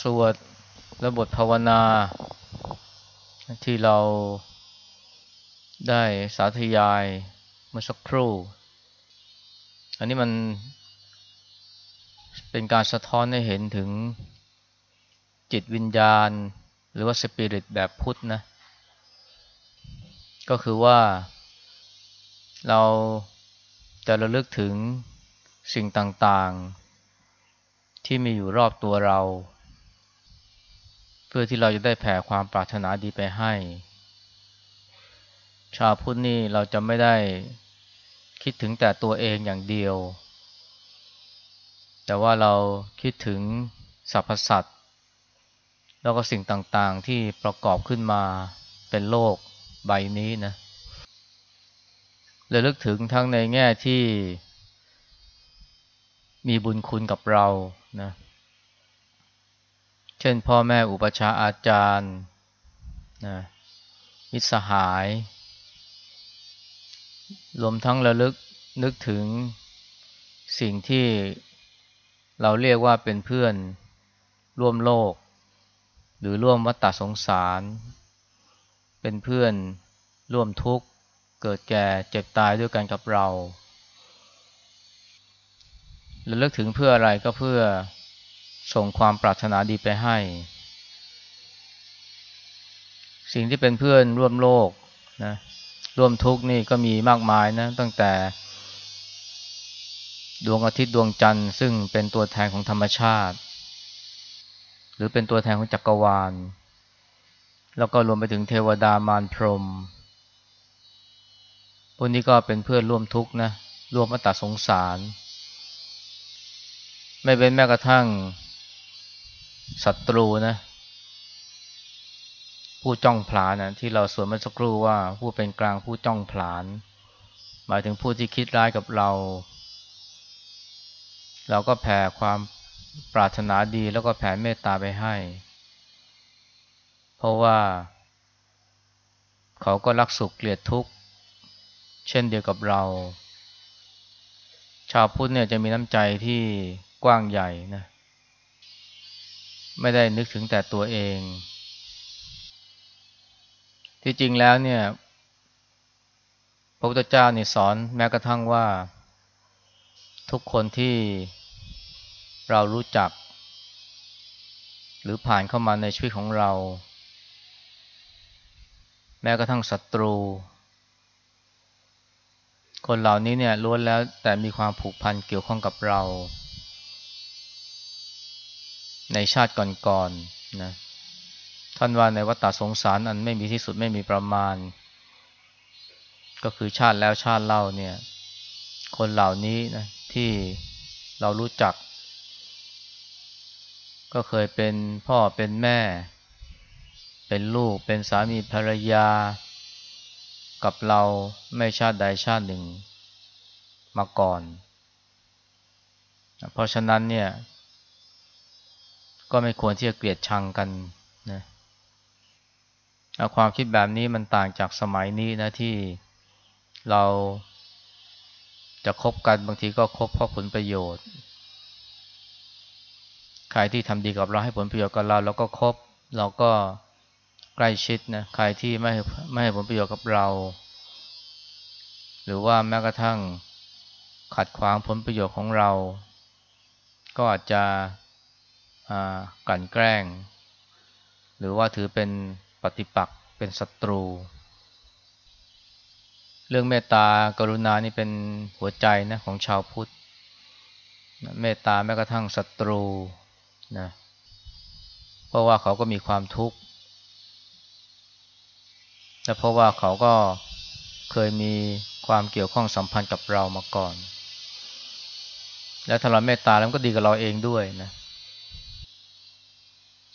สวดและบทภาวนา ที่เราได้สาธยายเมื่อสักครู่ อันนี้มันเป็นการสะท้อนให้เห็นถึงจิตวิญญาณ หรือว่าสปิริตแบบพุทธนะ ก็คือว่าเราจะระลึกถึงสิ่งต่างๆ ที่มีอยู่รอบตัวเรา เพื่อที่เราจะได้แผ่ความปรารถนาดีไปให้ ชาวพุทธนี่เราจะไม่ได้คิดถึงแต่ตัวเองอย่างเดียว แต่ว่าเราคิดถึงสรรพสัตว์แล้วก็สิ่งต่างๆที่ประกอบขึ้นมาเป็นโลกใบนี้นะเลยลึกถึงทั้งในแง่ที่มีบุญคุณกับเรานะ เช่นพ่อแม่อุปชาอาจารย์นะมิตรสหาย รวมทั้งระลึกนึกถึงสิ่งที่เราเรียกว่าเป็นเพื่อนร่วมโลก หรือร่วมวัฏสงสาร เป็นเพื่อนร่วมทุกข์ เกิดแก่เจ็บตายด้วยกันกับเราระลึกถึงเพื่ออะไรก็เพื่อ ส่งความปรารถนาดีไปให้ สิ่งที่เป็นเพื่อนร่วมโลกนะร่วมทุกข์นี่ก็มีมากมายนะตั้งแต่ ดวงอาทิตย์ดวงจันทร์ ซึ่งเป็นตัวแทนของธรรมชาติ หรือเป็นตัวแทนของจักรวาล แล้วก็รวมไปถึงเทวดามารพรหมพวกนี้ก็เป็นเพื่อนร่วมทุกข์นะร่วมอัตตสงสาร ไม่เป็นแม้กระทั่ง ศัตรูนะ ผู้จ้องผลาญนะที่เราสวนเมื่อสักครู่ว่าผู้เป็นกลางผู้จ้องผลาญหมายถึงผู้ที่คิดร้ายกับเรา เราก็แผ่ความปรารถนาดีแล้วก็แผ่เมตตาไปให้ เพราะว่า เขาก็รักสุขเกลียดทุกข์ เช่นเดียวกับเรา ชาวพุทธเนี่ยจะมีน้ำใจที่กว้างใหญ่นะ ไม่ได้นึกถึงแต่ตัวเอง ที่จริงแล้วเนี่ยพระพุทธเจ้าเนี่ยสอนแม้กระทั่งว่า ทุกคนที่เรารู้จัก หรือผ่านเข้ามาในชีวิตของเรา แม้กระทั่งศัตรู คนเหล่านี้เนี่ยล้วนแล้วแต่มีความผูกพันเกี่ยวข้องกับเรา ในชาติก่อนๆนนะท่านว่าในวัฏสงสารอันไม่มีที่สุดไม่มีประมาณ ก็คือชาติแล้วชาติเล่าเนี่ย คนเหล่านี้นะที่เรารู้จัก ก็เคยเป็นพ่อเป็นแม่ เป็นลูกเป็นสามีภรรยา กับเราไม่ชาติใดชาติหนึ่งมาก่อน เพราะฉะนั้นเนี่ย ก็ไม่ควรที่จะเกลียดชังกันนะความคิดแบบนี้มันต่างจากสมัยนี้นะที่เราจะคบกันบางทีก็คบเพราะผลประโยชน์ ใครที่ทำดีกับเราให้ผลประโยชน์กับเราเราก็คบ เราก็ใกล้ชิดนะใครที่ไม่ไม่ให้ผลประโยชน์กับเรา หรือว่าแม้กระทั่งขัดขวางผลประโยชน์ของเรา ก็อาจจะ กลั่นแกล้ง หรือว่าถือเป็นปฏิปักษ์เป็นศัตรู เรื่องเมตตากรุณานี่เป็นหัวใจนะของชาวพุทธเมตตาแม้กระทั่งศัตรูนะเพราะว่าเขาก็มีความทุกข์และเพราะว่าเขาก็เคยมีความเกี่ยวข้องสัมพันธ์กับเรามาก่อน และถ้าเราเมตตาแล้วก็ดีกับเราเองด้วยนะ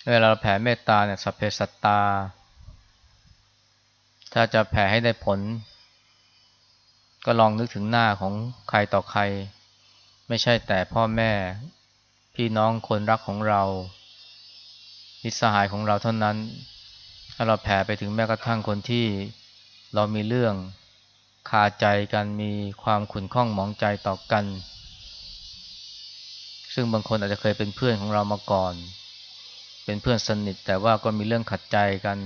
เวลาเราแผ่เมตตาเนี่ยสัพเพสัตตา ถ้าจะแผ่ให้ได้ผล ก็ลองนึกถึงหน้าของใครต่อใคร ไม่ใช่แต่พ่อแม่ พี่น้องคนรักของเรามิตรสหายของเราเท่านั้น ถ้าเราแผ่ไปถึงแม้กระทั่งคนที่เรามีเรื่องคาใจกันมีความขุ่นข้องหมองใจต่อกัน ซึ่งบางคนอาจจะเคยเป็นเพื่อนของเรามาก่อน เป็นเพื่อนสนิท แต่ว่าก็มีเรื่องขัดใจกัน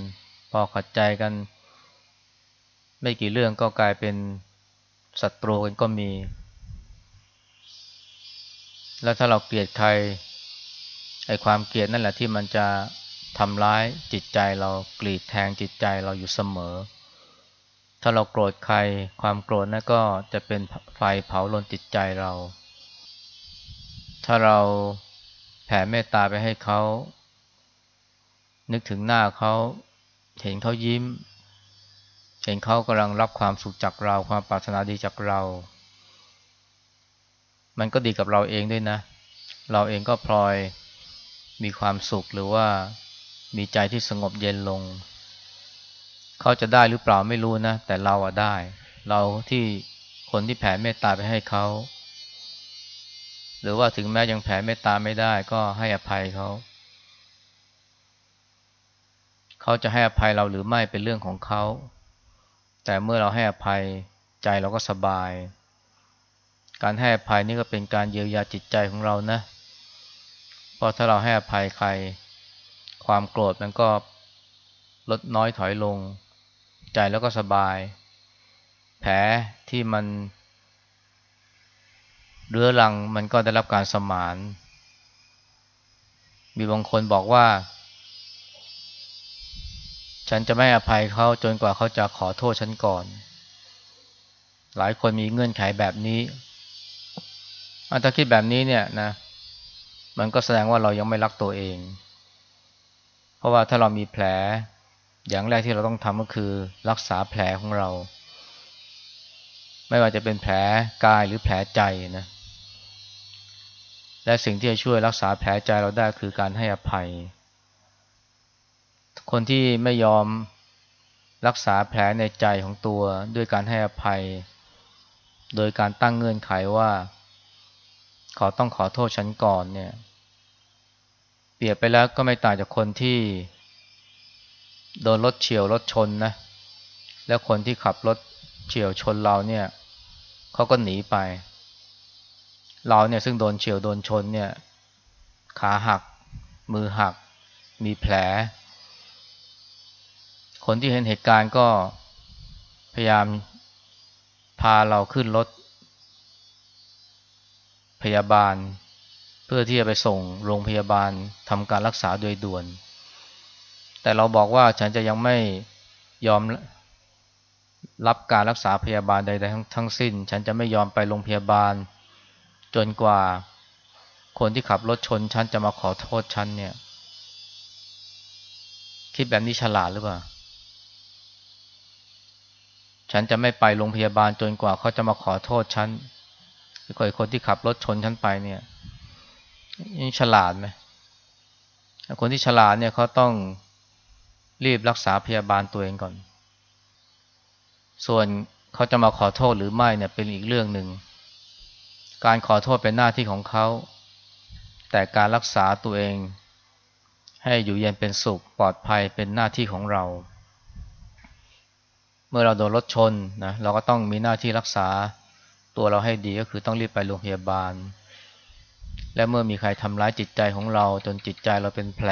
พอขัดใจกัน ไม่กี่เรื่องก็กลายเป็นศัตรูกันก็มี แล้วถ้าเราเกลียดใครไอ้ความเกลียดนั่นแหละที่มันจะทำร้ายจิตใจเรากรีดแทงจิตใจเราอยู่เสมอ ถ้าเราโกรธใคร ความโกรธนั่นก็จะเป็นไฟเผาลนจิตใจเรา ถ้าเราแผ่เมตตาไปให้เขา นึกถึงหน้าเขาเห็นเขายิ้ม เห็นเขากำลังรับความสุขจากเรา ความปรารถนาดีจากเรา มันก็ดีกับเราเองด้วยนะ เราเองก็พลอยมีความสุขหรือว่ามีใจที่สงบเย็นลง เขาจะได้หรือเปล่าไม่รู้นะ แต่เราอะได้ เราที่คนที่แผ่เมตตาไปให้เขา หรือว่าถึงแม้ยังแผ่เมตตาไม่ได้ก็ให้อภัยเขา เขาจะให้อภัยเราหรือไม่เป็นเรื่องของเขา แต่เมื่อเราให้อภัยใจเราก็สบาย การให้อภัยนี่ก็เป็นการเยียวยาจิตใจของเรานะเเพราะถ้าเราให้อภัยใคร ความโกรธมันก็ลดน้อยถอยลง ใจแล้วก็สบาย แผลที่มันเรื้อรังมันก็ได้รับการสมาน มีบางคนบอกว่า ฉันจะไม่อภัยเขาจนกว่าเขาจะขอโทษฉันก่อน หลายคนมีเงื่อนไขแบบนี้ถ้าคิดแบบนี้เนี่ยนะ มันก็แสดงว่าเรายังไม่รักตัวเอง เพราะว่าถ้าเรามีแผล อย่างแรกที่เราต้องทำก็คือรักษาแผลของเรา ไม่ว่าจะเป็นแผลกายหรือแผลใจนะ และสิ่งที่จะช่วยรักษาแผลใจเราได้คือการให้อภัย คนที่ไม่ยอมรักษาแผลในใจของตัวด้วยการให้อภัย โดยการตั้งเงื่อนไขว่า ขอต้องขอโทษฉันก่อนเนี่ย เปรียบไปแล้วก็ไม่ต่างจากคนที่ โดนรถเฉียวรถชนนะ แล้วคนที่ขับรถเฉียวชนเราเนี่ยเขาก็หนีไป เราเนี่ยซึ่งโดนเฉียวโดนชนเนี่ย ขาหัก มือหัก มีแผล คนที่เห็นเหตุการณ์ก็พยายามพาเราขึ้นรถ พยาบาล เพื่อที่จะไปส่งโรงพยาบาลทำการรักษาโดยด่วน แต่เราบอกว่าฉันจะยังไม่ยอมรับการรักษาพยาบาลใดๆทั้งทั้งสิ้น ฉันจะไม่ยอมไปโรงพยาบาล จนกว่าคนที่ขับรถชนฉันจะมาขอโทษฉันเนี่ย คิดแบบนี้ฉลาดหรือเปล่า ฉันจะไม่ไปโรงพยาบาลจนกว่าเขาจะมาขอโทษฉันหรือคนที่ขับรถชนฉันไปเนี่ยนี่ฉลาดไหมคนที่ฉลาดเนี่ยเขาต้องรีบรักษาพยาบาลตัวเองก่อน ส่วนเขาจะมาขอโทษหรือไม่เนี่ยเป็นอีกเรื่องหนึ่ง การขอโทษเป็นหน้าที่ของเขา แต่การรักษาตัวเอง ให้อยู่เย็นเป็นสุขปลอดภัยเป็นหน้าที่ของเรา เมื่อเราโดนรถชนนะเราก็ต้องมีหน้าที่รักษาตัวเราให้ดีก็คือต้องรีบไปโรงพยาบาล และเมื่อมีใครทำร้ายจิตใจของเราจนจิตใจเราเป็นแผล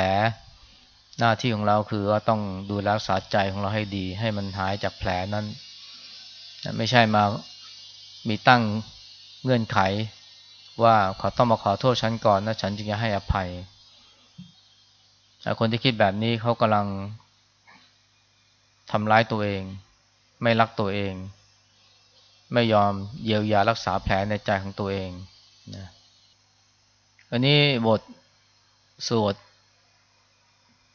หน้าที่ของเราคือว่าต้องดูแลรักษาใจของเราให้ดี ให้มันหายจากแผลนั้นไม่ใช่มามีตั้งเงื่อนไข ว่าเขาต้องมาขอโทษฉันก่อนนะฉันจึงจะให้อภัยคนที่คิดแบบนี้เขากำลังทำร้ายตัวเอง ไม่รักตัวเอง ไม่ยอมเยียวยารักษาแผลในใจของตัวเองนะอันนี้บทสวด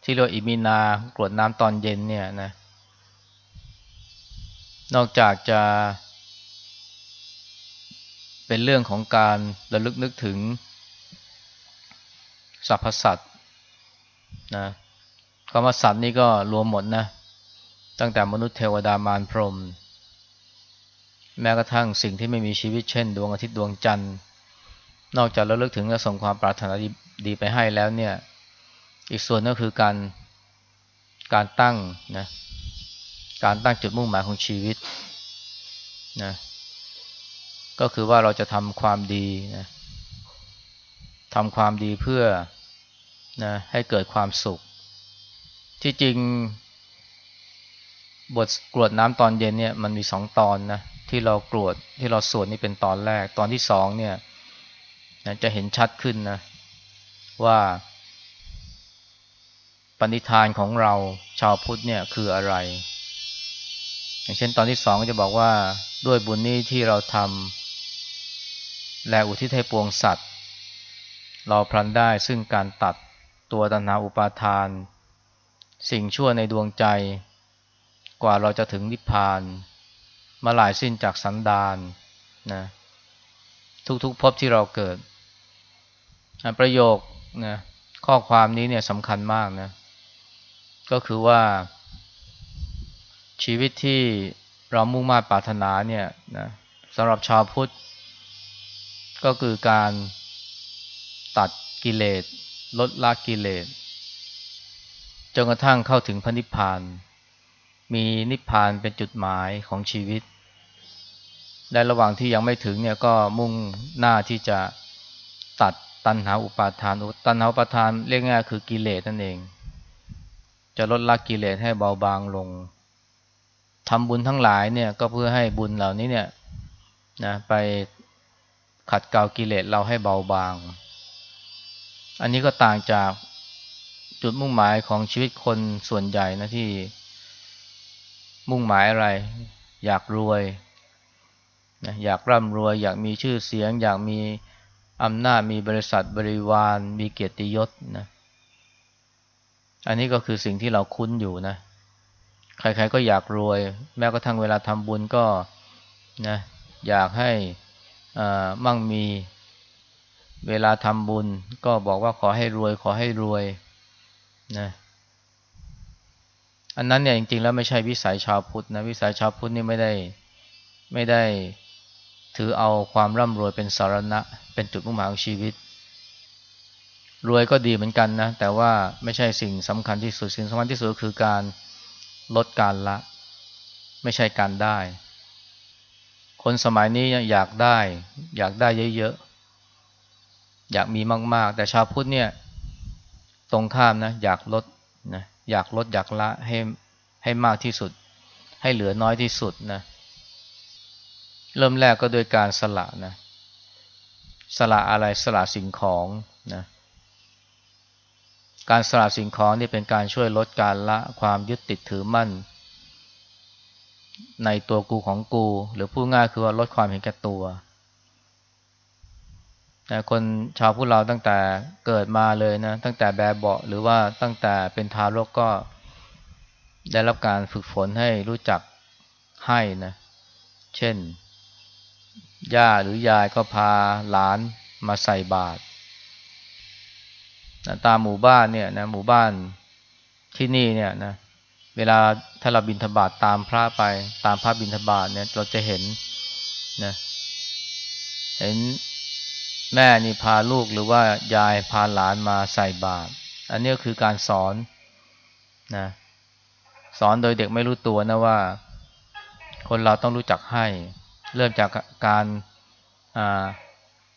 ที่เรียกอิมินากรวดน้ำตอนเย็นเนี่ยนะนอกจากจะเป็นเรื่องของการระลึกนึกถึงสรรพสัตว์นะคำว่าสัตว์นี่ก็รวมหมดนะ ตั้งแต่มนุษย์เทวดามารพรหมแม้กระทั่งสิ่งที่ไม่มีชีวิตเช่น ดวงอาทิตย์ดวงจันทร์ นอกจากเราเลิกถึงและส่งความปรารถนาดีไปให้แล้วเนี่ย อีกส่วนก็คือการการตั้งนะการตั้งจุดมุ่งหมายของชีวิตนะก็คือว่าเราจะทำความดีนะทำความดีเพื่อนะให้เกิดความสุข ที่จริง บทกรวดน้ำตอนเย็นเนี่ยมันมีสองตอนนะที่เรากรวดที่เราสวดนี่เป็นตอนแรก ตอนที่สองเนี่ยจะเห็นชัดขึ้นนะว่าปณิธานของเราชาวพุทธเนี่ยคืออะไร อย่างเช่นตอนที่สองจะบอกว่าด้วยบุญนี้ที่เราทำแลอุทิศให้ปวงสัตว์ เราพลันได้ซึ่งการตัดตัวตัณหาอุปาทาน สิ่งชั่วในดวงใจ กว่าเราจะถึงนิพพาน มาหลายสิ้นจากสันดานนะทุกๆภพที่เราเกิด ประโยคนะข้อความนี้เนี่ยสำคัญมากนะก็คือว่า ชีวิตที่เรามุ่งมาปรารถนาเนี่ยนะสำหรับชาวพุทธ ก็คือการตัดกิเลสลดละกิเลสจนกระทั่งเข้าถึงพระนิพพาน มีนิพพานเป็นจุดหมายของชีวิต และระหว่างที่ยังไม่ถึงเนี่ยก็มุ่งหน้าที่จะตัดตัณหาอุปาทาน ตัณหาอุปาทานเรียกง่ายคือกิเลสนั่นเอง จะลดละกิเลสให้เบาบางลงทำบุญทั้งหลายเนี่ยก็เพื่อให้บุญเหล่านี้เนี่ยนะไปขัดเกลากิเลสเราให้เบาบาง อันนี้ก็ต่างจากจุดมุ่งหมายของชีวิตคนส่วนใหญ่นะที่ มุ่งหมายอะไร อยากรวยนะอยากร่ำรวย อยากมีชื่อเสียง อยากมีอำนาจมีบริษัทบริวาร มีเกียรติยศนะอันนี้ก็คือสิ่งที่เราคุ้นอยู่นะ ใครๆก็อยากรวย แม้กระทั่งเวลาทำบุญก็นะอยากให้มั่งมีเวลาทำบุญก็บอกว่าขอให้รวยขอให้รวยนะ อันนั้นเนี่ยจริงๆแล้วไม่ใช่วิสัยชาวพุทธนะวิสัยชาวพุทธนี่ไม่ได้ไม่ได้ถือเอาความร่ำรวยเป็นสารณะ เป็นจุดมุ่งหมายของชีวิต รวยก็ดีเหมือนกันนะ แต่ว่าไม่ใช่สิ่งสำคัญที่สุดสิ่งสำคัญที่สุดคือการลดการละ ไม่ใช่การได้ คนสมัยนี้อยากได้ อยากได้เยอะๆอยากมีมากๆ แต่ชาวพุทธเนี่ยตรงข้ามนะ อยากลดนะ อยากลดอยากละให้ให้มากที่สุด ให้เหลือน้อยที่สุดนะเริ่มแรกก็โดยการสละนะสละอะไรสละสิ่งของนะการสละสิ่งของนี่เป็นการช่วยลดการละความยึดติดถือมั่น ในตัวกูของกู หรือพูดง่ายคือว่าลดความเห็นแก่ตัว แต่คนชาวพุทธเราตั้งแต่เกิดมาเลยนะ ตั้งแต่แบบเบาหรือว่าตั้งแต่เป็นทารกก็ได้รับการฝึกฝนให้รู้จักให้นะ เช่น ย่าหรือยายก็พาหลานมาใส่บาตรนะตามหมู่บ้านเนี่ยนะหมู่บ้านที่นี่เนี่ยนะเวลาถ้าเราบินทบาทตามพระไป ตามพระบินทบาทเนี่ยเราจะเห็นนะเห็น แม่นี่พาลูกหรือว่ายายพาหลานมาใส่บาตรอันนี้ก็คือการสอนนะสอนโดยเด็กไม่รู้ตัวนะว่า คนเราต้องรู้จักให้ เริ่มจากการ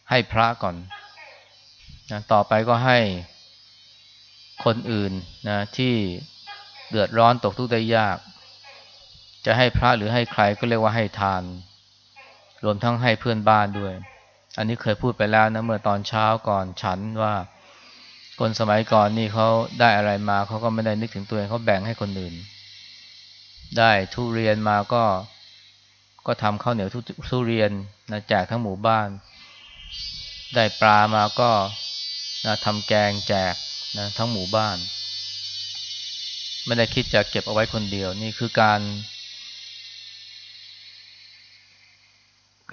ให้พระก่อนนะต่อไปก็ให้คนอื่นนะที่เดือดร้อนตกทุกข์ได้ยาก จะให้พระหรือให้ใครก็เรียกว่าให้ทาน รวมทั้งให้เพื่อนบ้านด้วย อันนี้เคยพูดไปแล้วนะเมื่อตอนเช้าก่อนฉันว่า คนสมัยก่อนนี่เขาได้อะไรมาเขาก็ไม่ได้นึกถึงตัวเองเขาแบ่งให้คนอื่น ได้ทุเรียนมาก็ก็ทำข้าวเหนียวทุเรียนนะแจกทั้งหมู่บ้าน ได้ปลามาก็นะทำแกงแจกนะทั้งหมู่บ้าน ไม่ได้คิดจะเก็บเอาไว้คนเดียวนี่คือการ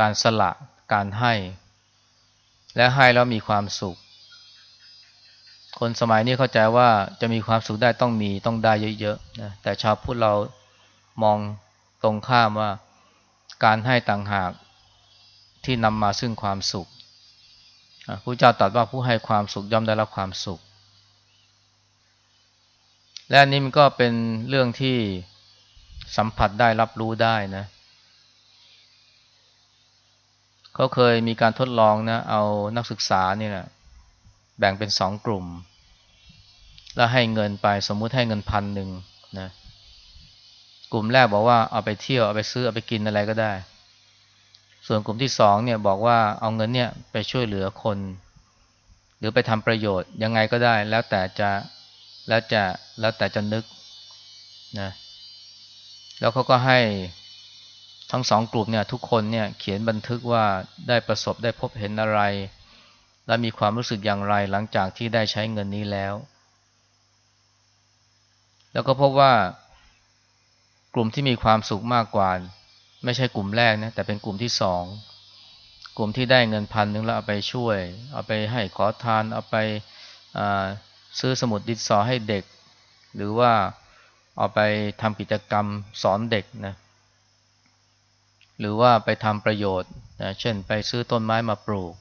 การสละการให้ และให้แล้วมีความสุข คนสมัยนี้เข้าใจว่าจะมีความสุขได้ต้องมีต้องได้เยอะๆนะแต่ชาวพุทธเรามองตรงข้ามว่า การให้ต่างหากที่นำมาซึ่งความสุขพระเจ้าตรัสว่าผู้ให้ความสุขย่อมได้รับความสุข และอันนี้มันก็เป็นเรื่องที่สัมผัสได้รับรู้ได้นะเขาเคยมีการทดลองนะเอานักศึกษาเนี่ยนะแบ่งเป็นสองกลุ่ม แล้วให้เงินไปสมมุติให้เงินพันหนึ่งนะกลุ่มแรกบอกว่าเอาไปเที่ยวเอาไปซื้อเอาไปกินอะไรก็ได้ ส่วนกลุ่มที่สองเนี่ยบอกว่าเอาเงินเนี่ยไปช่วยเหลือคน หรือไปทำประโยชน์ยังไงก็ได้ แล้วแต่จะแล้วจะแล้วแต่จะนึกนะแล้วเขาก็ให้ ทั้งสองกลุ่มเนี่ยทุกคนเนี่ยเขียนบันทึกว่าได้ประสบได้พบเห็นอะไร และมีความรู้สึกอย่างไรหลังจากที่ได้ใช้เงินนี้แล้ว แล้วก็พบว่ากลุ่มที่มีความสุขมากกว่า ไม่ใช่กลุ่มแรกนะแต่เป็นกลุ่มที่สองกลุ่มที่ได้เงินพันหนึ่งแล้วเอาไปช่วย เอาไปให้ขอทานเอาไปซื้อสมุดดิสอให้เด็ก หรือว่าเอาไปทำกิจกรรมสอนเด็กนะ หรือว่าไปทำประโยชน์นะเช่นไปซื้อต้นไม้มาปลูก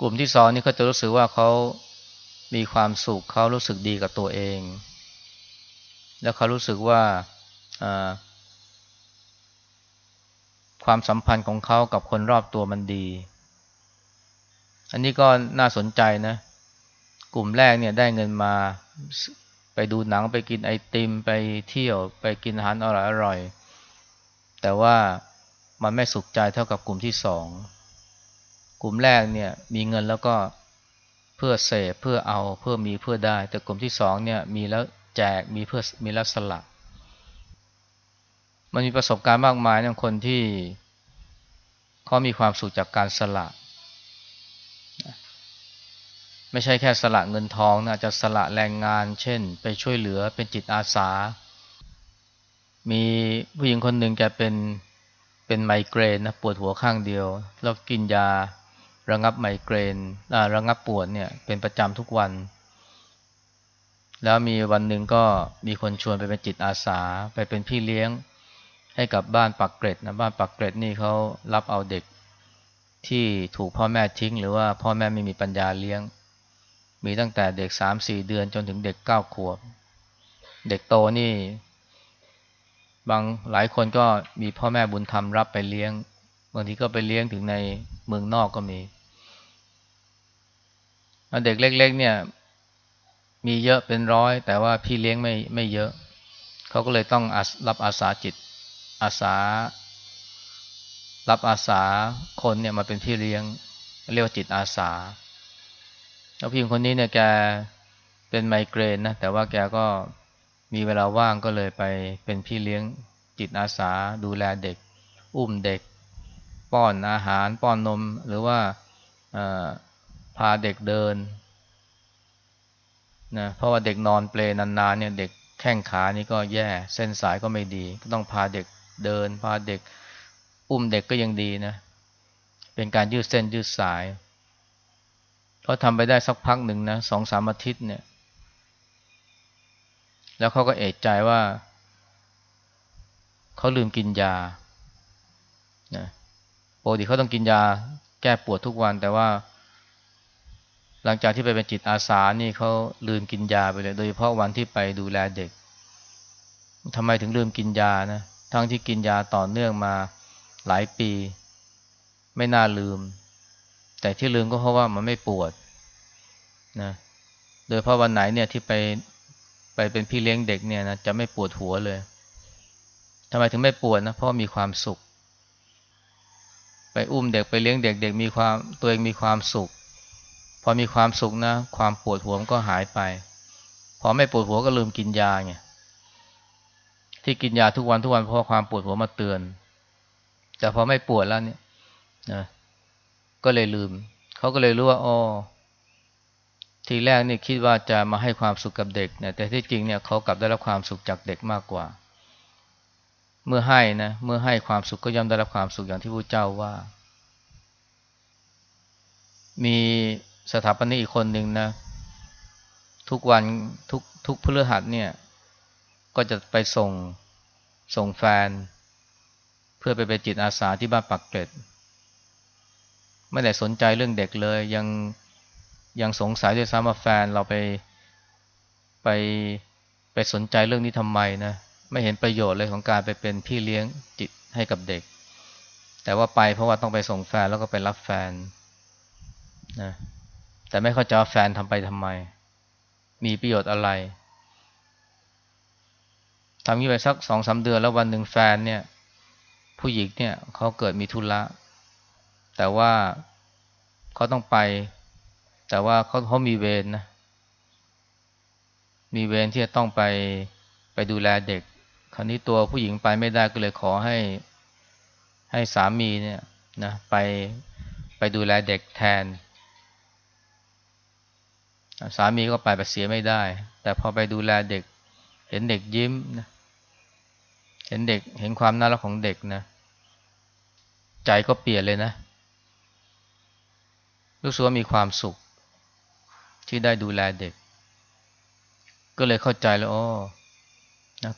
กลุ่มที่สองนี่เขาจะรู้สึกว่าเขามีความสุขเขารู้สึกดีกับตัวเอง แล้วเขารู้สึกว่าความสัมพันธ์ของเขากับคนรอบตัวมันดี อันนี้ก็น่าสนใจนะ กลุ่มแรกเนี่ยได้เงินมาไปดูหนังไปกินไอติม ไปเที่ยวไปกินอาหารอร่อยอร่อย แต่ว่ามันไม่สุขใจเท่ากับกลุ่มที่สองกลุ่มแรกเนี่ยมีเงินแล้วก็เพื่อเสพเพื่อเอาเพื่อมีเพื่อได้ แต่กลุ่มที่สองเนี่ยมีแล้วแจกมีเพื่อมีแล้วสละมันมีประสบการณ์มากมายของคนที่เขามีความสุขจากการสละ ไม่ใช่แค่สละเงินทองนะจะสละแรงงาน เช่น ไปช่วยเหลือเป็นจิตอาสา มีผู้หญิงคนหนึ่งแกเป็นเป็นไมเกรนนะปวดหัวข้างเดียว แล้วกินยาระงับไมเกรนระงับปวดเนี่ยเป็นประจำทุกวัน แล้วมีวันหนึ่งก็มีคนชวนไปเป็นจิตอาสาไปเป็นพี่เลี้ยงให้กับบ้านปักเกร็ดนะบ้านปักเกร็ดนี่เขารับเอาเด็กที่ถูกพ่อแม่ทิ้ง หรือว่าพ่อแม่ไม่มีปัญญาเลี้ยง มีตั้งแต่เด็กสามสี่เดือนจนถึงเด็กเก้าขวบ เด็กโตนี่ บางหลายคนก็มีพ่อแม่บุญธรรมรับไปเลี้ยงบางทีก็ไปเลี้ยงถึงในเมืองนอกก็มีเด็กเล็ก ๆ เนี่ย มีเยอะเป็นร้อย แต่ว่าพี่เลี้ยงไม่ไม่เยอะ เขาก็เลยต้องรับอาสาจิต อาสา รับอาสาคนเนี่ยมาเป็นพี่เลี้ยง เรียกว่าจิตอาสาแล้วพี่คนนี้เนี่ยแกเป็นไมเกรนนะแต่ว่าแกก็ มีเวลาว่างก็เลยไปเป็นพี่เลี้ยงจิตอาสา ดูแลเด็ก อุ้มเด็ก ป้อนอาหารป้อนนม หรือว่าพาเด็กเดินนะเพราะว่าเด็กนอนเปลนานๆเนี่ยเด็กแข้งขานี่ก็แย่เส้นสายก็ไม่ดี ก็ต้องพาเด็กเดิน พาเด็กอุ้มเด็กก็ยังดีนะ เป็นการยืดเส้นยืดสายเขาทำไปได้สักพักหนึ่งนะสองสามอาทิตย์เนี่ย แล้วเขาก็เอกใจว่า เขาลืมกินยานะปกติเขาต้องกินยาแก้ปวดทุกวัน แต่ว่า หลังจากที่ไปเป็นจิตอาสานี่เขาลืมกินยาไปเลย โดยเฉพาะวันที่ไปดูแลเด็กทำไมถึงลืมกินยานะ ทั้งที่กินยาต่อเนื่องมาหลายปี ไม่น่าลืม แต่ที่ลืมก็เพราะว่ามันไม่ปวดนะ โดยเพราะวันไหนเนี่ยที่ไป ไปเป็นพี่เลี้ยงเด็กเนี่ยนะจะไม่ปวดหัวเลยทำไมถึงไม่ปวดนะเพราะมีความสุข ไปอุ้มเด็กไปเลี้ยงเด็กเด็กมีความตัวเองมีความสุข พอมีความสุขนะ ความปวดหัวมันก็หายไป พอไม่ปวดหัวก็ลืมกินยาไงที่กินยาทุกวันทุกวันเพราะความปวดหัวมาเตือน แต่พอไม่ปวดแล้วเนี่ยนะก็เลยลืม เขาก็เลยรู้ว่าอ๋อ ทีแรกนี่คิดว่าจะมาให้ความสุขกับเด็กเนี่ยแต่ที่จริงเนี่ยเขากลับได้รับความสุขจากเด็กมากกว่า เมื่อให้นะเมื่อให้ความสุขก็ย่อมได้รับความสุขอย่างที่พระเจ้าว่า มีสถาปนิกอีกคนหนึ่งนะ ทุกวันทุกทุกพฤหัสเนี่ย ก็จะไปส่งส่งแฟน เพื่อไปเป็นจิตอาสาที่บ้านปักเกร็ด ไม่ได้สนใจเรื่องเด็กเลยยัง ยังสงสัยด้วยซ้ำว่าแฟนเราไปไปไปสนใจเรื่องนี้ทำไมนะไม่เห็นประโยชน์เลยของการไปเป็นพี่เลี้ยงจิตให้กับเด็ก แต่ว่าไปเพราะว่าต้องไปส่งแฟนแล้วก็ไปรับแฟนนะแต่ไม่เข้าใจว่าแฟนทำไปทำไม มีประโยชน์อะไรทำนี้ไปสักสองสาเดือนแล้ววันหนึ่งแฟนเนี่ย ผู้หญิงเนี่ยเขาเกิดมีธุระแต่ว่าเขาต้องไป แต่ว่าเขาเขามีเวรนะ มีเวรที่จะต้องไปไปดูแลเด็ก คราวนี้ตัวผู้หญิงไปไม่ได้ก็เลยขอให้ให้สามีเนี่ยนะไปไปดูแลเด็กแทน สามีก็ไปแต่เสียไม่ได้ แต่พอไปดูแลเด็ก เห็นเด็กยิ้มนะเห็นเด็กเห็นความน่ารักของเด็กนะ ใจก็เปลี่ยนเลยนะรู้สึกว่ามีความสุข ที่ได้ดูแลเด็ก ก็เลยเข้าใจแล้วอ๋อ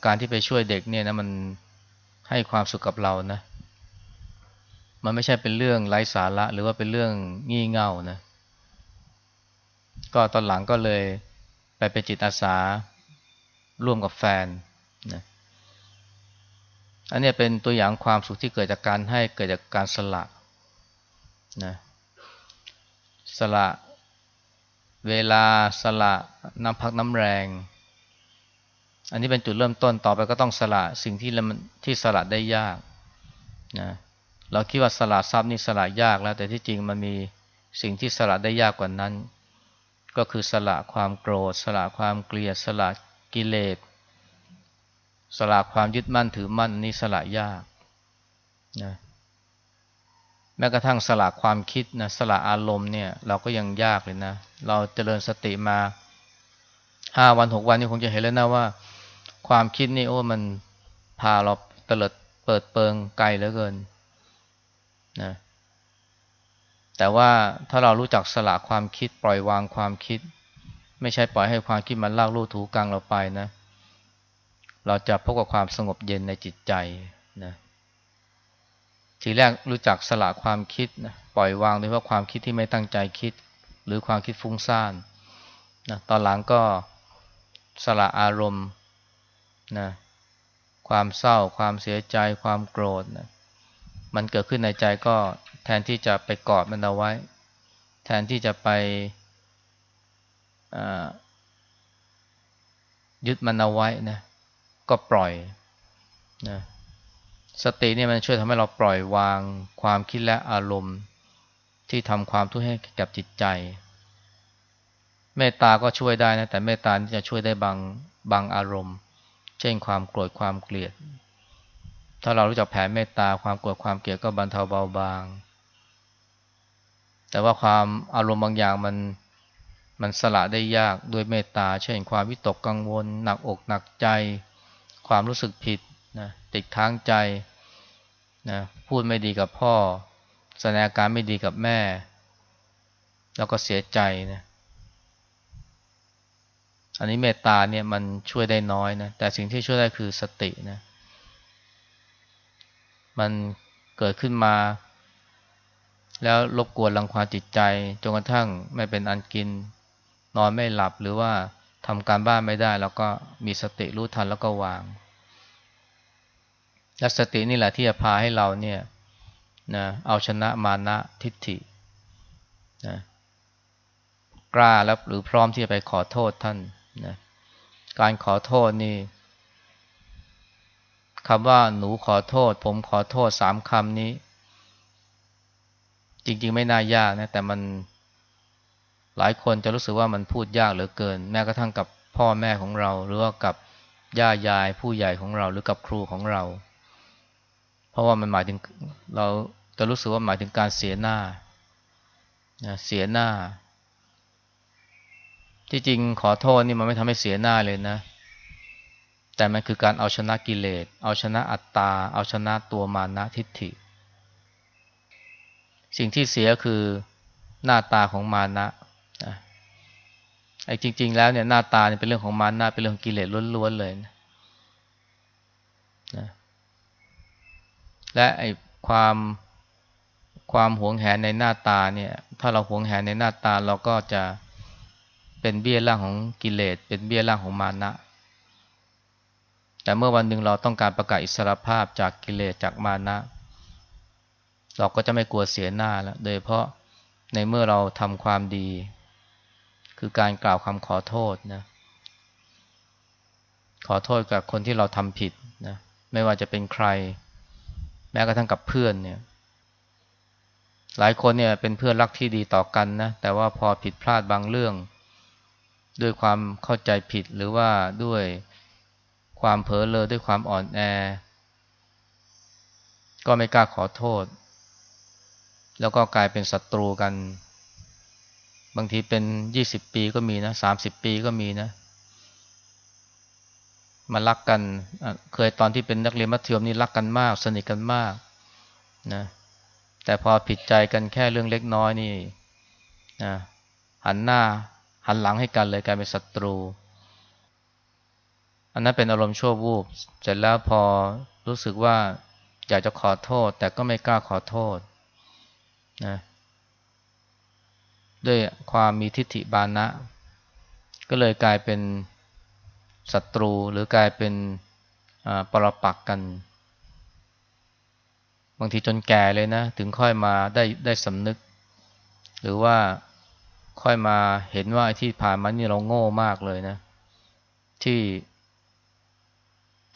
การที่ไปช่วยเด็กเนี่ยนะมันให้ความสุขกับเรานะ มันไม่ใช่เป็นเรื่องไร้สาระหรือว่าเป็นเรื่องงี่เง่านะ ก็ตอนหลังก็เลยไปเป็นจิตอาสาร่วมกับแฟนนะอันนี้เป็นตัวอย่างความสุขที่เกิดจากการให้เกิดจากการสละนะสละ เวลาสละน้ำพักน้ำแรง อันนี้เป็นจุดเริ่มต้นต่อไปก็ต้องสละสิ่งที่ที่สละได้ยากนะเราคิดว่าสละทรัพย์นี่สละยากแล้ว แต่ที่จริงมันมีสิ่งที่สละได้ยากกว่านั้น ก็คือสละความโกรธ สละความเกลียด สละกิเลสสละความยึดมั่นถือมั่นนี่สละยากนะ แม้กระทั่งสละความคิดนะสละอารมณ์เนี่ยเราก็ยังยากเลยนะ เราเจริญสติมาห้าวันหกวันนี่คงจะเห็นแล้วนะว่า ความคิดนี่โอ้มันพาเราเตลิดเปิดเปิงไกลเหลือเกินนะแต่ว่าถ้าเรารู้จักสละความคิดปล่อยวางความคิด ไม่ใช่ปล่อยให้ความคิดมันลากลู่ถูกังเราไปนะ เราจะพบกับความสงบเย็นในจิตใจนะ ทีแรกรู้จักสละความคิดนะปล่อยวางโดยเฉพาะความคิดที่ไม่ตั้งใจคิด หรือความคิดฟุ้งซ่านนะตอนหลังก็สละอารมณ์นะความเศร้า ความเสียใจ ความโกรธนะมันเกิดขึ้นในใจก็แทนที่จะไปกอดมันเอาไว้ แทนที่จะไปยึดมันเอาไว้นะก็ปล่อยนะ สติเนี่ยมันช่วยทำให้เราปล่อยวางความคิดและอารมณ์ ที่ทำความทุกข์ให้กับจิตใจ เมตตาก็ช่วยได้นะ แต่เมตตาจะช่วยได้บางบางอารมณ์ เช่นความโกรธความเกลียด ถ้าเรารู้จักแผ่เมตตาความโกรธความเกลียดก็บรรเทาเบาบาง แต่ว่าความอารมณ์บางอย่างมันมันสละได้ยากด้วยเมตตา เช่นความวิตกกังวล หนักอกหนักใจ ความรู้สึกผิด ติดค้างใจนะพูดไม่ดีกับพ่อ แสดงอาการไม่ดีกับแม่ แล้วก็เสียใจนะอันนี้เมตตาเนี่ยมันช่วยได้น้อยนะแต่สิ่งที่ช่วยได้คือสตินะมันเกิดขึ้นมา แล้วรบกวนรังควาจิตใจจนกระทั่งไม่เป็นอันกิน นอนไม่หลับหรือว่าทำการบ้านไม่ได้ แล้วก็มีสติรู้ทันแล้วก็วาง และสตินี่แหละที่จะพาให้เราเนี่ยนะเอาชนะมานะทิฏฐินะกล้าแล้วหรือพร้อมที่จะไปขอโทษท่านนะการขอโทษนี่คำว่าหนูขอโทษ ผมขอโทษสามคำนี้ จริง ๆ ไม่น่ายากนะ แต่มันหลายคนจะรู้สึกว่ามันพูดยากเหลือเกิน แม้กระทั่งกับพ่อแม่ของเรา หรือว่ากับย่ายายผู้ใหญ่ของเรา หรือกับครูของเรา เพราะว่ามันหมายถึงเราจะรู้สึกว่าหมายถึงการเสียหน้าเสียหน้า ที่จริงขอโทษนี่มันไม่ทำให้เสียหน้าเลยนะ แต่มันคือการเอาชนะกิเลส เอาชนะอัตตา เอาชนะตัวมานะทิฏฐิ สิ่งที่เสียคือหน้าตาของมานะไอ้จริง ๆ แล้วเนี่ยหน้าตาเนี่ยเป็นเรื่องของมานะเป็นเรื่องกิเลสล้วนๆเลยนะ และไอ้ความความหวงแหนในหน้าตาเนี่ย ถ้าเราหวงแหนในหน้าตาเราก็จะเป็นเบี้ยล่างของกิเลส เป็นเบี้ยล่างของมานะ แต่เมื่อวันหนึ่งเราต้องการประกาศอิสรภาพจากกิเลสจากมานะ เราก็จะไม่กลัวเสียหน้าแล้ว โดยเพราะในเมื่อเราทำความดี คือการกล่าวคำขอโทษนะ ขอโทษกับคนที่เราทำผิดนะ ไม่ว่าจะเป็นใคร แม้กระทั่งกับเพื่อนเนี่ย หลายคนเนี่ยเป็นเพื่อนรักที่ดีต่อกันนะ แต่ว่าพอผิดพลาดบางเรื่อง ด้วยความเข้าใจผิดหรือว่าด้วยความเผลอเลอด้วยความอ่อนแอ ก็ไม่กล้าขอโทษ แล้วก็กลายเป็นศัตรูกัน บางทีเป็นยี่สิบปีก็มีนะสามสิบปีก็มีนะ มารักกัน เคยตอนที่เป็นนักเรียนมัธยมนี่รักกันมาก สนิทกันมากนะแต่พอผิดใจกันแค่เรื่องเล็กน้อยนี่นะหันหน้าหันหลังให้กันเลยกลายเป็นศัตรู อันนั้นเป็นอารมณ์ชั่ววูบ เสร็จแล้วพอรู้สึกว่าอยากจะขอโทษ แต่ก็ไม่กล้าขอโทษนะด้วยความมีทิฏฐิบานะ ก็เลยกลายเป็น ศัตรูหรือกลายเป็นปรปักกัน บางทีจนแก่เลยนะ ถึงค่อยมาได้ได้สำนึก หรือว่าค่อยมาเห็นว่าที่ผ่านมานี่เราโง่มากเลยนะ ที่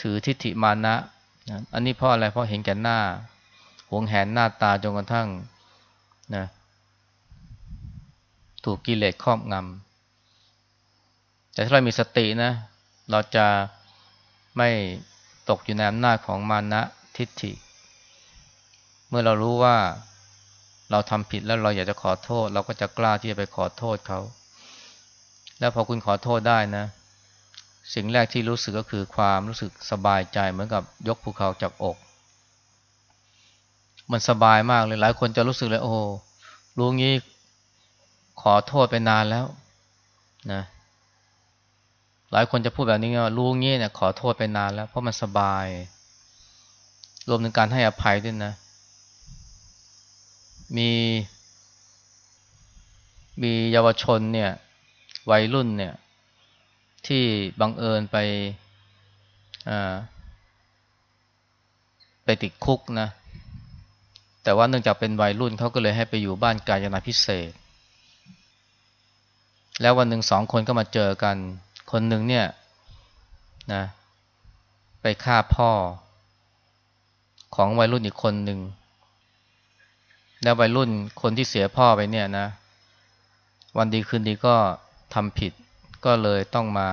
ถือทิฏฐิมานะอันนี้เพราะอะไรเพราะเห็นแก่หน้า หวงแหนหน้าตาจนกระทั่งนะถูกกิเลสครอบงำแต่ถ้าเรามีสตินะ เราจะไม่ตกอยู่ในอำนาจของมานะทิฏฐิ เมื่อเรารู้ว่าเราทำผิดแล้วเราอยากจะขอโทษ เราก็จะกล้าที่จะไปขอโทษเขา แล้วพอคุณขอโทษได้นะ สิ่งแรกที่รู้สึกก็คือความรู้สึกสบายใจเหมือนกับยกภูเขาจากอก มันสบายมากเลยหลายคนจะรู้สึกเลยโอ้รู้งี้ขอโทษไปนานแล้วนะ หลายคนจะพูดแบบนี้ว่ารู้งี้เนี่ยขอโทษไปนานแล้ว เพราะมันสบาย รวมถึงการให้อภัยด้วยนะ มี มีเยาวชนเนี่ย วัยรุ่นเนี่ย ที่บังเอิญไปไปติดคุกนะ แต่ว่าเนื่องจากเป็นวัยรุ่นเขาก็เลยให้ไปอยู่บ้านกาญนาพิเศษ แล้ววันหนึ่งสองคนก็มาเจอกัน คนหนึ่งเนี่ยนะไปฆ่าพ่อ ของวัยรุ่นอีกคนหนึ่ง แล้ววัยรุ่นคนที่เสียพ่อไปเนี่ยนะ วันดีคืนดีก็ทำผิด ก็เลยต้องมา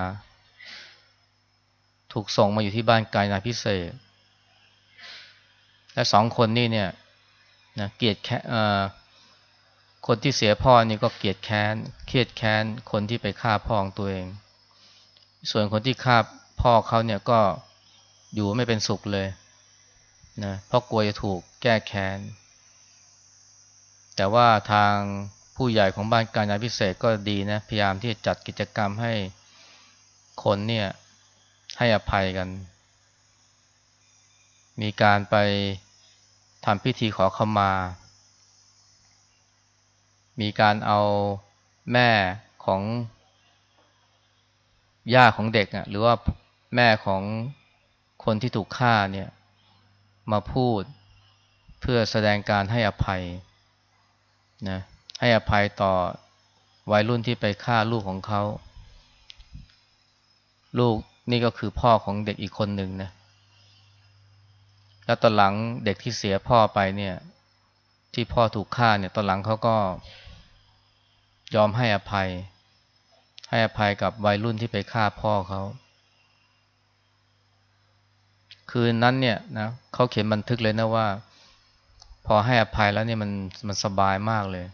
ถูกส่งมาอยู่ที่บ้านกายนาพิเศษ และสองคนนี่เนี่ยนะเกลียดแค่คนที่เสียพ่อนี่ก็เกลียดแค้น เครียดแค้น คนที่ไปฆ่าพ่อของตัวเอง ส่วนคนที่ฆ่าพ่อเขาเนี่ยก็อยู่ไม่เป็นสุขเลยนะเพราะกลัวจะถูกแก้แค้น แต่ว่าทางผู้ใหญ่ของบ้านการงานพิเศษก็ดีนะ พยายามที่จะจัดกิจกรรมให้คนเนี่ยให้อภัยกัน มีการไปทำพิธีขอขมา มีการเอาแม่ของ ย่าของเด็กอะหรือว่าแม่ของคนที่ถูกฆ่าเนี่ยมาพูดเพื่อแสดงการให้อภัยนะให้อภัยต่อวัยรุ่นที่ไปฆ่าลูกของเขา ลูกนี่ก็คือพ่อของเด็กอีกคนหนึ่งนะแล้วตอนหลังเด็กที่เสียพ่อไปเนี่ย ที่พ่อถูกฆ่าเนี่ยตอนหลังเขาก็ยอมให้อภัย ให้อภัยกับวัยรุ่นที่ไปฆ่าพ่อเขาคืนนั้นเนี่ยนะเขาเขียนบันทึกเลยนะว่า พอให้อภัยแล้วเนี่ยมันมันสบายมากเลย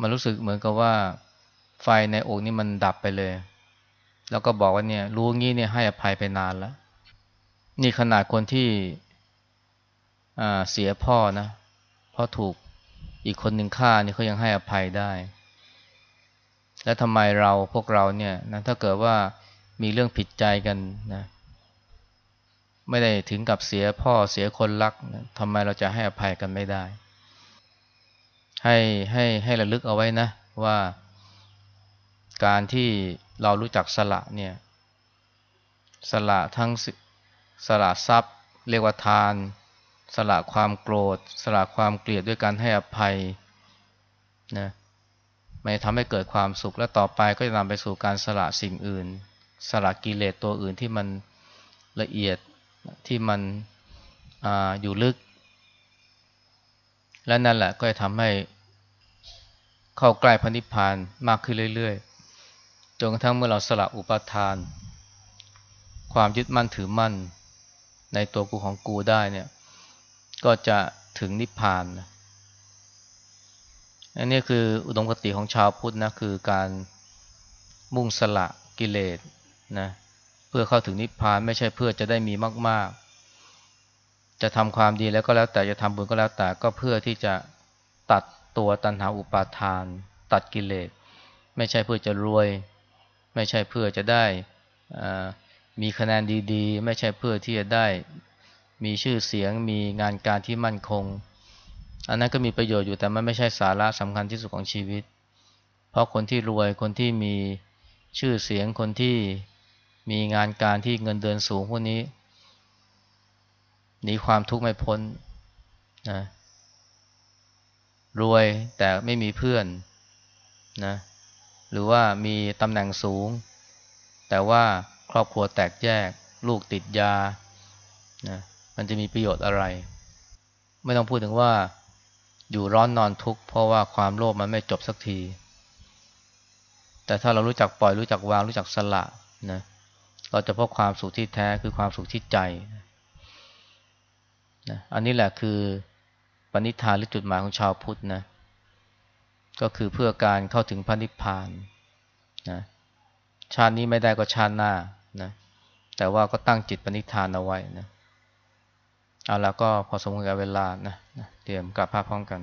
มันรู้สึกเหมือนกับว่าไฟในอกนี่มันดับไปเลย แล้วก็บอกว่าเนี่ยรู้งี้เนี่ยให้อภัยไปนานแล้ว นี่ขนาดคนที่เสียพ่อนะเพราะถูกอีกคนหนึ่งฆ่านี่เขายังให้อภัยได้ แล้วทำไมเราพวกเราเนี่ยนะถ้าเกิดว่ามีเรื่องผิดใจกันนะไม่ได้ถึงกับเสียพ่อเสียคนรักนะทำไมเราจะให้อภัยกันไม่ได้ ให้ให้ให้ระลึกเอาไว้นะว่าการที่เรารู้จักสละเนี่ยสละทั้งสละทรัพย์ เรียกว่าทาน สละความโกรธ สละความเกลียดด้วยการให้อภัยนะ มันจะทำให้เกิดความสุขและต่อไปก็จะนำไปสู่การสละสิ่งอื่น สละกิเลสตัวอื่นที่มันละเอียดที่มันออยู่ลึก และนั่นแหละก็จะทำให้เข้าใกล้พระนิพพานมากขึ้นเรื่อยๆ จนกระทั่งเมื่อเราสละอุปทาน ความยึดมั่นถือมั่น ในตัวกูของกูได้เนี่ย ก็จะถึงนิพพานนะ อันนี้คืออุดมคติของชาวพุทธนะคือการมุ่งสละกิเลสนะเพื่อเข้าถึงนิพพานไม่ใช่เพื่อจะได้มีมาก ๆ จะทำความดีแล้วก็แล้วแต่จะทำบุญก็แล้วแต่ก็เพื่อที่จะตัดตัวตัณหาอุปาทาน ตัดกิเลสไม่ใช่เพื่อจะรวย ไม่ใช่เพื่อจะได้มีคะแนนดีๆ ไม่ใช่เพื่อที่จะได้มีชื่อเสียงมีงานการที่มั่นคง อันนั้นก็มีประโยชน์อยู่แต่มันไม่ใช่สาระสำคัญที่สุดของชีวิต เพราะคนที่รวยคนที่มีชื่อเสียงคนที่มีงานการที่เงินเดือนสูงพวกนี้หนีความทุกข์ไม่พ้นนะรวยแต่ไม่มีเพื่อนนะหรือว่ามีตำแหน่งสูง แต่ว่าครอบครัวแตกแยก ลูกติดยานะมันจะมีประโยชน์อะไร ไม่ต้องพูดถึงว่า อยู่ร้อนนอนทุกข์เพราะว่าความโลภมันไม่จบสักที แต่ถ้าเรารู้จักปล่อยรู้จักวางรู้จักสละนะเราจะพบความสุขที่แท้คือความสุขที่ใจนะอันนี้แหละคือปณิธานหรือจุดหมายของชาวพุทธนะก็คือเพื่อการเข้าถึงพระนิพพานนะชาตินี้ไม่ได้ก็ชาติหน้านะแต่ว่าก็ตั้งจิตปณิธานเอาไว้นะ เอาแล้วก็พอสมควรกับเวลานะเตรียมกลับภาพพร้อมกัน